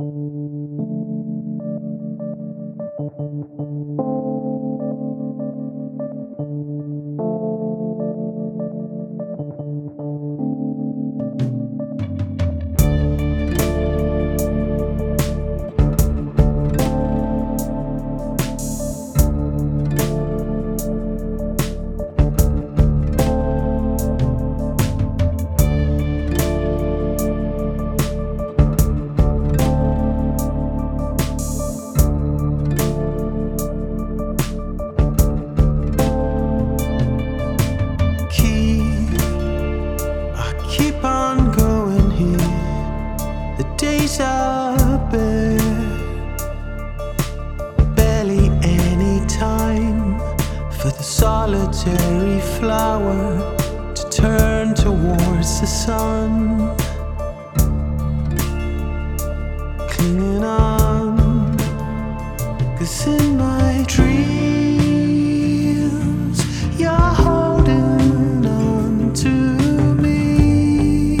thank you the solitary flower to turn towards the sun. Clinging on, cause in my dreams, you're holding on to me.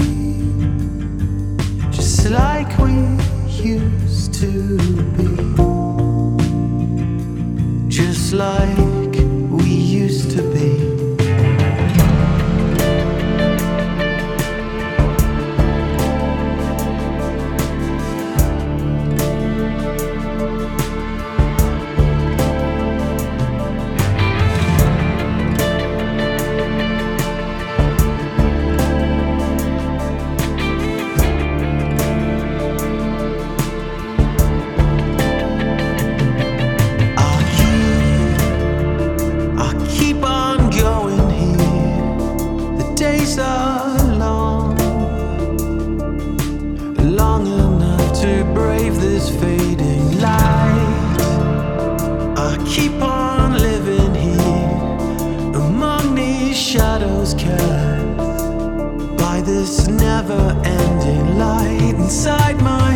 Just like we used to be. Just like to brave this fading light. I keep on living here among these shadows cast by this never-ending light inside my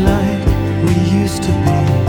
like we used to be.